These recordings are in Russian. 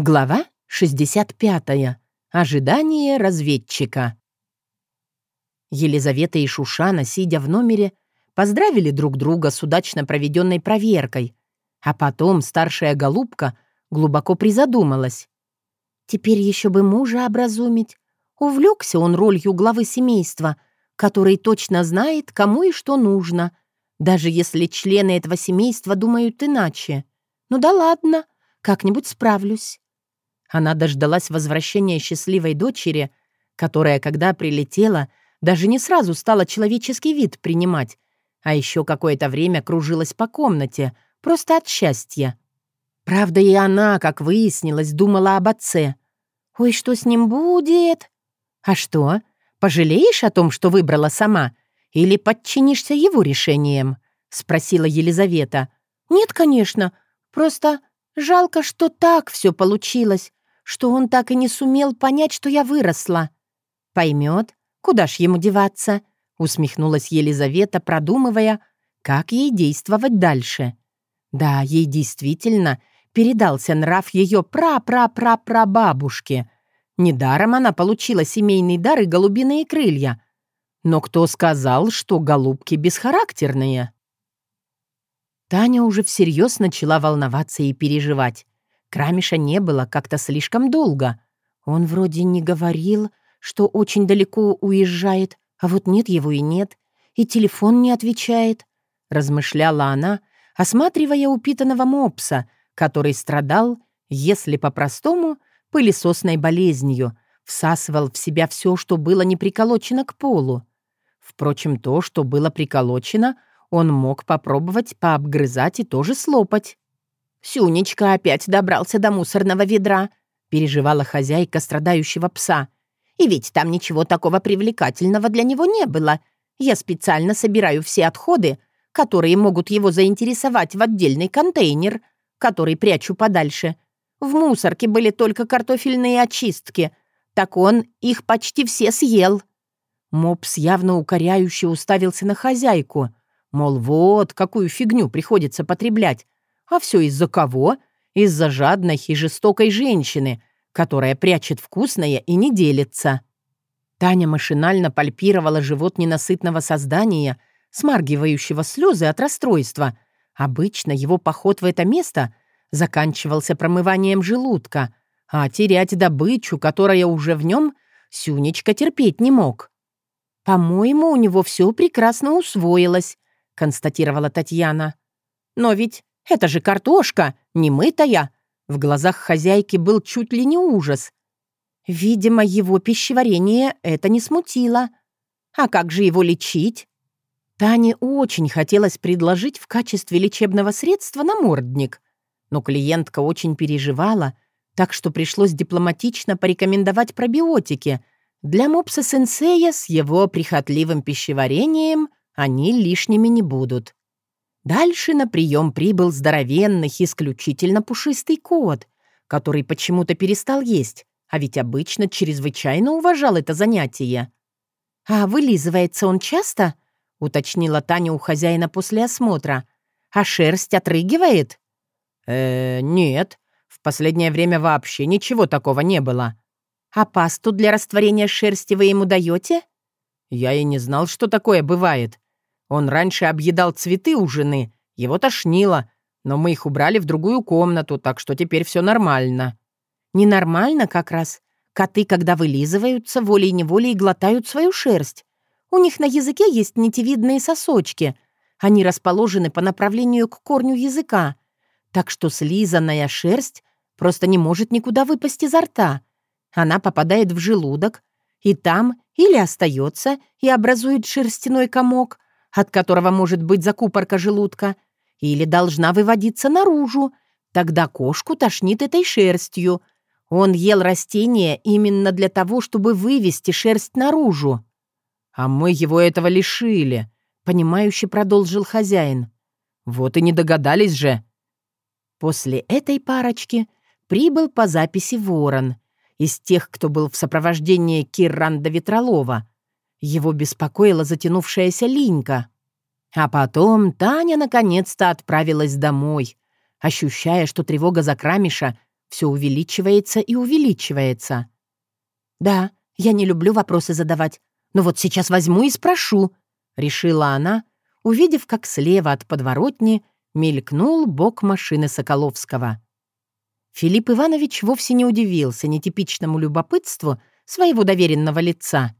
Глава 65. Ожидание разведчика. Елизавета и Шушана, сидя в номере, поздравили друг друга с удачно проведенной проверкой, а потом старшая голубка глубоко призадумалась. Теперь еще бы мужа образумить. Увлекся он ролью главы семейства, который точно знает, кому и что нужно, даже если члены этого семейства думают иначе. Ну да ладно, как-нибудь справлюсь. Она дождалась возвращения счастливой дочери, которая, когда прилетела, даже не сразу стала человеческий вид принимать, а еще какое-то время кружилась по комнате, просто от счастья. Правда, и она, как выяснилось, думала об отце. «Ой, что с ним будет?» «А что, пожалеешь о том, что выбрала сама, или подчинишься его решениям?» — спросила Елизавета. «Нет, конечно, просто жалко, что так все получилось что он так и не сумел понять, что я выросла. Поймет, куда ж ему деваться, усмехнулась Елизавета, продумывая, как ей действовать дальше. Да, ей действительно передался нрав ее пра-пра-пра-прабабушки. Недаром она получила семейный дар и голубиные крылья. Но кто сказал, что голубки бесхарактерные? Таня уже всерьез начала волноваться и переживать. Крамиша не было как-то слишком долго. Он вроде не говорил, что очень далеко уезжает, а вот нет его и нет, и телефон не отвечает, размышляла она, осматривая упитанного мопса, который страдал, если по-простому, пылесосной болезнью, всасывал в себя все, что было не приколочено к полу. Впрочем, то, что было приколочено, он мог попробовать пообгрызать и тоже слопать. «Сюнечка опять добрался до мусорного ведра», — переживала хозяйка страдающего пса. «И ведь там ничего такого привлекательного для него не было. Я специально собираю все отходы, которые могут его заинтересовать в отдельный контейнер, который прячу подальше. В мусорке были только картофельные очистки, так он их почти все съел». Мопс явно укоряюще уставился на хозяйку, мол, вот какую фигню приходится потреблять, а все из-за кого? Из-за жадной и жестокой женщины, которая прячет вкусное и не делится. Таня машинально пальпировала живот ненасытного создания, смаргивающего слезы от расстройства. Обычно его поход в это место заканчивался промыванием желудка, а терять добычу, которая уже в нем, Сюнечка терпеть не мог. «По-моему, у него все прекрасно усвоилось», — констатировала Татьяна. «Но ведь это же картошка, немытая!» В глазах хозяйки был чуть ли не ужас. Видимо, его пищеварение это не смутило. А как же его лечить? Тане очень хотелось предложить в качестве лечебного средства намордник, но клиентка очень переживала, так что пришлось дипломатично порекомендовать пробиотики. Для мопса-сенсея с его прихотливым пищеварением они лишними не будут. Дальше на прием прибыл здоровенный, исключительно пушистый кот, который почему-то перестал есть, а ведь обычно чрезвычайно уважал это занятие. «А вылизывается он часто?» — уточнила Таня у хозяина после осмотра. «А шерсть отрыгивает?» «Э, нет. В последнее время вообще ничего такого не было». «А пасту для растворения шерсти вы ему даете?» «Я и не знал, что такое бывает. Он раньше объедал цветы у жены, его тошнило, но мы их убрали в другую комнату, так что теперь все нормально». «Ненормально как раз. Коты, когда вылизываются, волей-неволей глотают свою шерсть. У них на языке есть нитевидные сосочки. Они расположены по направлению к корню языка. Так что слизанная шерсть просто не может никуда выпасть изо рта. Она попадает в желудок, и там или остается и образует шерстяной комок, от которого может быть закупорка желудка, или должна выводиться наружу. Тогда кошку тошнит этой шерстью. Он ел растения именно для того, чтобы вывести шерсть наружу. «А мы его этого лишили», — понимающе продолжил хозяин. «Вот и не догадались же». После этой парочки прибыл по записи ворон, из тех, кто был в сопровождении Кирранда Ветролова, его беспокоила затянувшаяся линька. А потом Таня наконец-то отправилась домой, ощущая, что тревога за Крамиша все увеличивается и увеличивается. «Да, я не люблю вопросы задавать, но вот сейчас возьму и спрошу», — решила она, увидев, как слева от подворотни мелькнул бок машины Соколовского. Филипп Иванович вовсе не удивился нетипичному любопытству своего доверенного лица.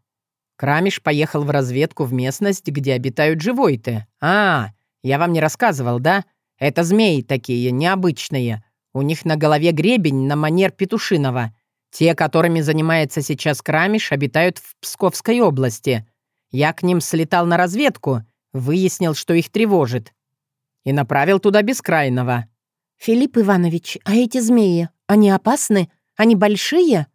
Крамиш поехал в разведку в местность, где обитают живойты. «А, я вам не рассказывал, да? Это змеи такие, необычные. У них на голове гребень на манер петушиного. Те, которыми занимается сейчас Крамиш, обитают в Псковской области. Я к ним слетал на разведку, выяснил, что их тревожит. И направил туда Бескрайного. «Филипп Иванович, а эти змеи, они опасны? Они большие?»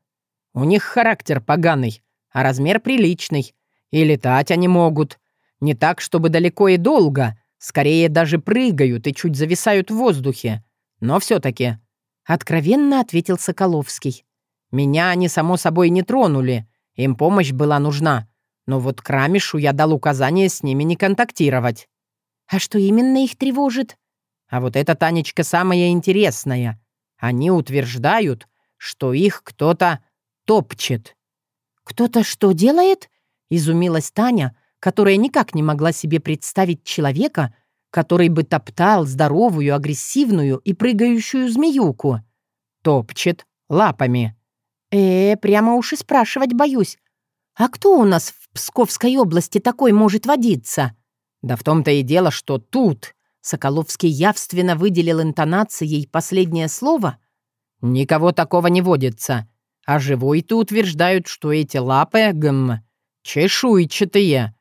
«У них характер поганый, а размер приличный. И летать они могут. Не так, чтобы далеко и долго. Скорее даже прыгают и чуть зависают в воздухе. Но все-таки...» Откровенно ответил Соколовский. «Меня они, само собой, не тронули. Им помощь была нужна. Но вот Крамишу я дал указание с ними не контактировать». «А что именно их тревожит?» А вот эта Танечка самая интересная. Они утверждают, что их кто-то топчет. «Кто-то что делает?» — изумилась Таня, которая никак не могла себе представить человека, который бы топтал здоровую, агрессивную и прыгающую змеюку. Топчет лапами. «Э, прямо уж и спрашивать боюсь. А кто у нас в Псковской области такой может водиться?» «Да в том-то и дело, что тут Соколовский явственно выделил интонацией последнее слово. «Никого такого не водится. А живой-то утверждают, что эти лапы, гм, чешуйчатые.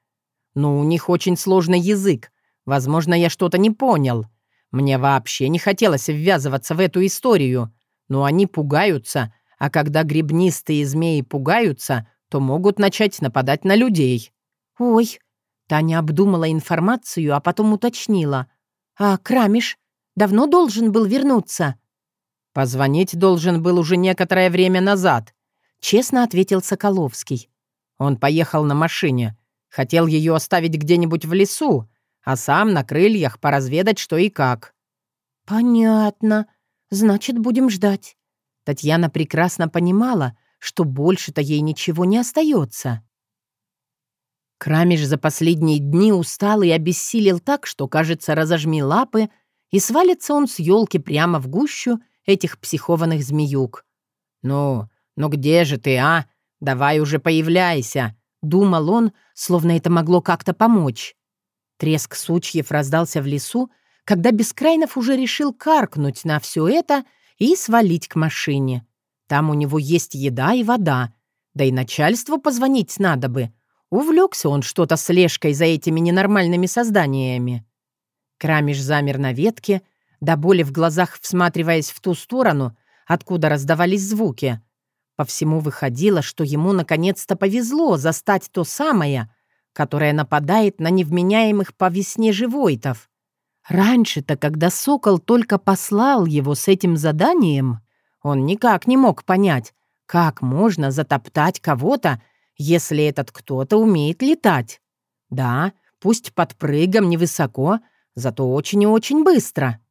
Но у них очень сложный язык. Возможно, я что-то не понял. Мне вообще не хотелось ввязываться в эту историю. Но они пугаются, а когда грибнистые змеи пугаются, то могут начать нападать на людей». «Ой!» Таня обдумала информацию, а потом уточнила. «А Крамиш давно должен был вернуться?» «Позвонить должен был уже некоторое время назад», — честно ответил Соколовский. Он поехал на машине, хотел ее оставить где-нибудь в лесу, а сам на крыльях поразведать, что и как. «Понятно. Значит, будем ждать». Татьяна прекрасно понимала, что больше-то ей ничего не остается. Крамиш за последние дни устал и обессилел так, что, кажется, разожми лапы, и свалится он с елки прямо в гущу этих психованных змеюк. «Ну, ну где же ты, а? Давай уже появляйся!» — думал он, словно это могло как-то помочь. Треск сучьев раздался в лесу, когда Бескрайнов уже решил каркнуть на все это и свалить к машине. Там у него есть еда и вода, да и начальству позвонить надо бы — Увлекся он что-то слежкой за этими ненормальными созданиями. Крамиш замер на ветке, до боли в глазах всматриваясь в ту сторону, откуда раздавались звуки. По всему выходило, что ему наконец-то повезло застать то самое, которое нападает на невменяемых по весне живойтов. Раньше-то, когда сокол только послал его с этим заданием, он никак не мог понять, как можно затоптать кого-то, если этот кто-то умеет летать. Да, пусть под прыгом невысоко, зато очень и очень быстро.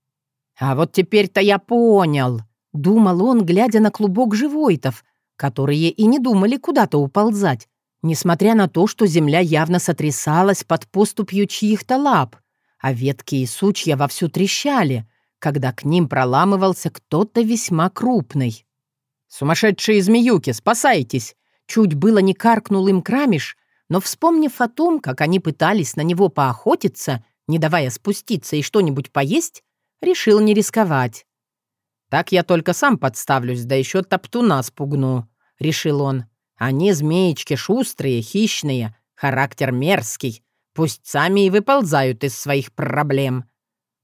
А вот теперь-то я понял, думал он, глядя на клубок живойтов, которые и не думали куда-то уползать, несмотря на то, что земля явно сотрясалась под поступью чьих-то лап, а ветки и сучья вовсю трещали, когда к ним проламывался кто-то весьма крупный. «Сумасшедшие змеюки, спасайтесь! Чуть было не каркнул им крамиш, но, вспомнив о том, как они пытались на него поохотиться, не давая спуститься и что-нибудь поесть, решил не рисковать. «Так я только сам подставлюсь, да еще топтуна спугну», — решил он. «Они змеечки шустрые, хищные, характер мерзкий. Пусть сами и выползают из своих проблем».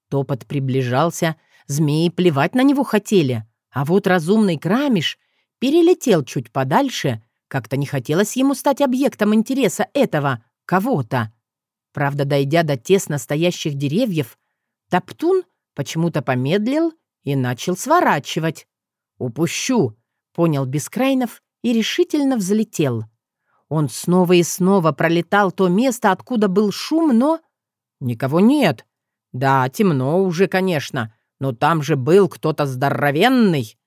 Топот приближался, змеи плевать на него хотели, а вот разумный крамиш перелетел чуть подальше как-то не хотелось ему стать объектом интереса этого кого-то. Правда, дойдя до тесно стоящих деревьев, Топтун почему-то помедлил и начал сворачивать. «Упущу!» — понял Бескрайнов и решительно взлетел. Он снова и снова пролетал то место, откуда был шум, но... Никого нет. Да, темно уже, конечно, но там же был кто-то здоровенный.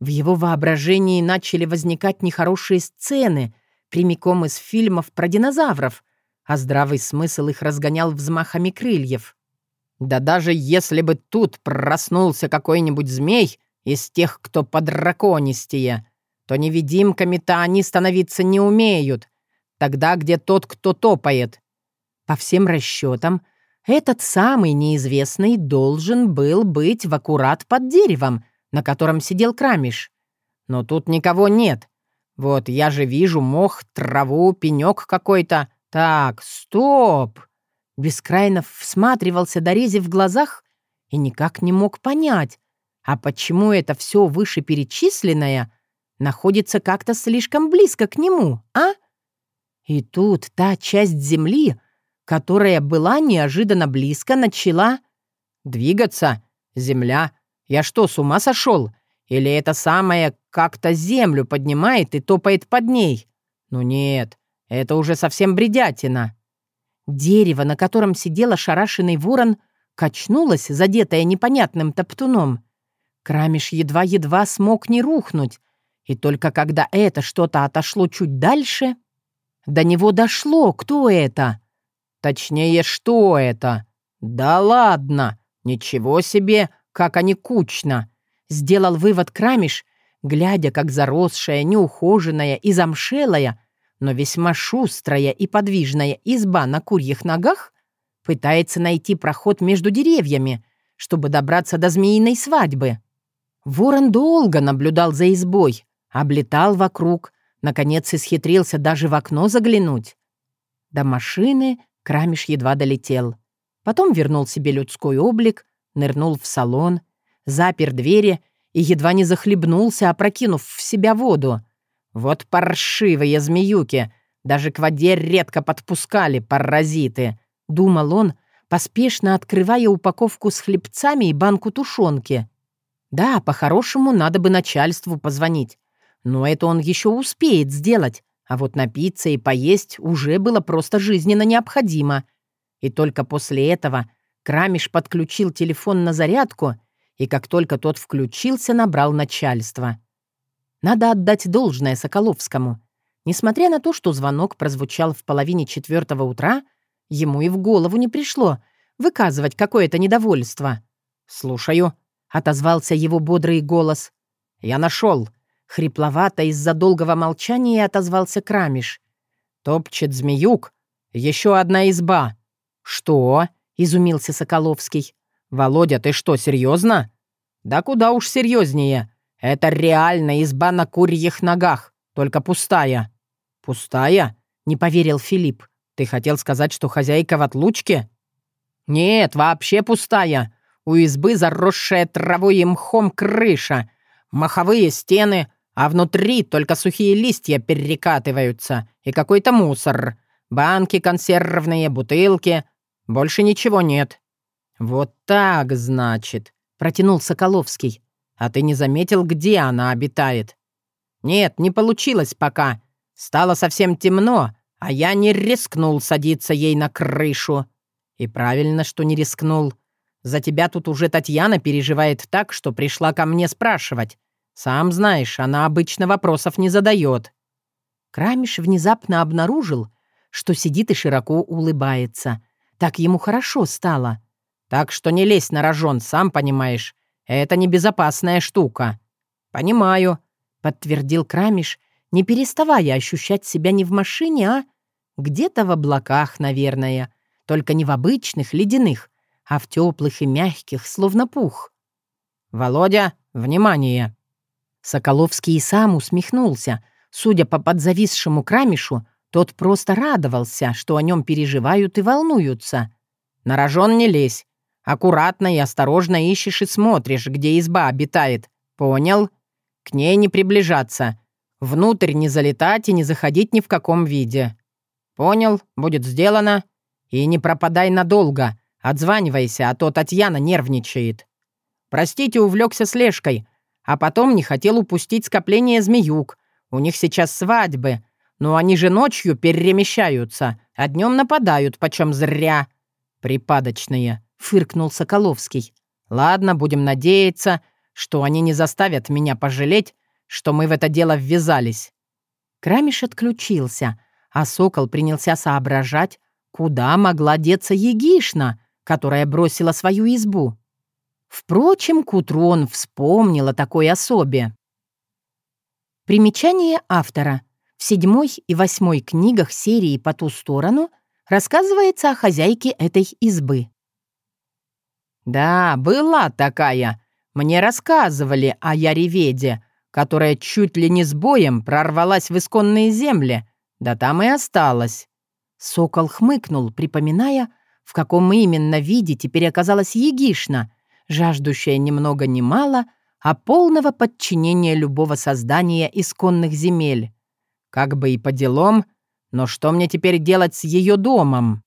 В его воображении начали возникать нехорошие сцены, прямиком из фильмов про динозавров, а здравый смысл их разгонял взмахами крыльев. Да даже если бы тут проснулся какой-нибудь змей из тех, кто подраконистее, то невидимками-то они становиться не умеют, тогда где тот, кто топает. По всем расчетам, этот самый неизвестный должен был быть в аккурат под деревом, на котором сидел Крамиш. Но тут никого нет. Вот я же вижу мох, траву, пенек какой-то. Так, стоп!» Бескрайнов всматривался до рези в глазах и никак не мог понять, а почему это все вышеперечисленное находится как-то слишком близко к нему, а? И тут та часть земли, которая была неожиданно близко, начала двигаться. Земля. Я что, с ума сошел? Или это самое как-то землю поднимает и топает под ней? Ну нет, это уже совсем бредятина. Дерево, на котором сидел ошарашенный ворон, качнулось, задетое непонятным топтуном. Крамиш едва-едва смог не рухнуть, и только когда это что-то отошло чуть дальше, до него дошло, кто это. Точнее, что это. Да ладно, ничего себе, как они кучно. Сделал вывод Крамиш, глядя, как заросшая, неухоженная и замшелая, но весьма шустрая и подвижная изба на курьих ногах пытается найти проход между деревьями, чтобы добраться до змеиной свадьбы. Ворон долго наблюдал за избой, облетал вокруг, наконец исхитрился даже в окно заглянуть. До машины Крамиш едва долетел. Потом вернул себе людской облик, нырнул в салон, запер двери и едва не захлебнулся, опрокинув в себя воду — вот паршивые змеюки! Даже к воде редко подпускали паразиты!» — думал он, поспешно открывая упаковку с хлебцами и банку тушенки. «Да, по-хорошему, надо бы начальству позвонить. Но это он еще успеет сделать, а вот напиться и поесть уже было просто жизненно необходимо. И только после этого Крамиш подключил телефон на зарядку, и как только тот включился, набрал начальство. Надо отдать должное Соколовскому. Несмотря на то, что звонок прозвучал в половине четвертого утра, ему и в голову не пришло выказывать какое-то недовольство. «Слушаю», — отозвался его бодрый голос. «Я нашел». Хрипловато из-за долгого молчания отозвался Крамиш. «Топчет змеюк. Еще одна изба». «Что?» — изумился Соколовский. «Володя, ты что, серьезно?» «Да куда уж серьезнее. Это реально изба на курьих ногах, только пустая». «Пустая?» — не поверил Филипп. «Ты хотел сказать, что хозяйка в отлучке?» «Нет, вообще пустая. У избы заросшая травой и мхом крыша, маховые стены, а внутри только сухие листья перекатываются и какой-то мусор. Банки консервные, бутылки. Больше ничего нет». «Вот так, значит», — протянул Соколовский. А ты не заметил, где она обитает?» «Нет, не получилось пока. Стало совсем темно, а я не рискнул садиться ей на крышу. И правильно, что не рискнул. За тебя тут уже Татьяна переживает так, что пришла ко мне спрашивать. Сам знаешь, она обычно вопросов не задает». Крамиш внезапно обнаружил, что сидит и широко улыбается. Так ему хорошо стало. «Так что не лезь на рожон, сам понимаешь. Это небезопасная штука». «Понимаю», — подтвердил Крамиш, не переставая ощущать себя не в машине, а где-то в облаках, наверное, только не в обычных ледяных, а в теплых и мягких, словно пух. «Володя, внимание!» Соколовский и сам усмехнулся. Судя по подзависшему Крамишу, тот просто радовался, что о нем переживают и волнуются. «На рожон не лезь. Аккуратно и осторожно ищешь и смотришь, где изба обитает. Понял? К ней не приближаться. Внутрь не залетать и не заходить ни в каком виде. Понял? Будет сделано. И не пропадай надолго. Отзванивайся, а то Татьяна нервничает. Простите, увлекся слежкой. А потом не хотел упустить скопление змеюк. У них сейчас свадьбы. Но они же ночью перемещаются, а днем нападают почем зря. Припадочные. — фыркнул Соколовский. «Ладно, будем надеяться, что они не заставят меня пожалеть, что мы в это дело ввязались». Крамиш отключился, а сокол принялся соображать, куда могла деться Егишна, которая бросила свою избу. Впрочем, к утру он вспомнил о такой особе. Примечание автора. В седьмой и восьмой книгах серии «По ту сторону» рассказывается о хозяйке этой избы. «Да, была такая. Мне рассказывали о Яреведе, которая чуть ли не с боем прорвалась в исконные земли, да там и осталась». Сокол хмыкнул, припоминая, в каком именно виде теперь оказалась Егишна, жаждущая ни много ни мало, а полного подчинения любого создания исконных земель. Как бы и по делам, но что мне теперь делать с ее домом?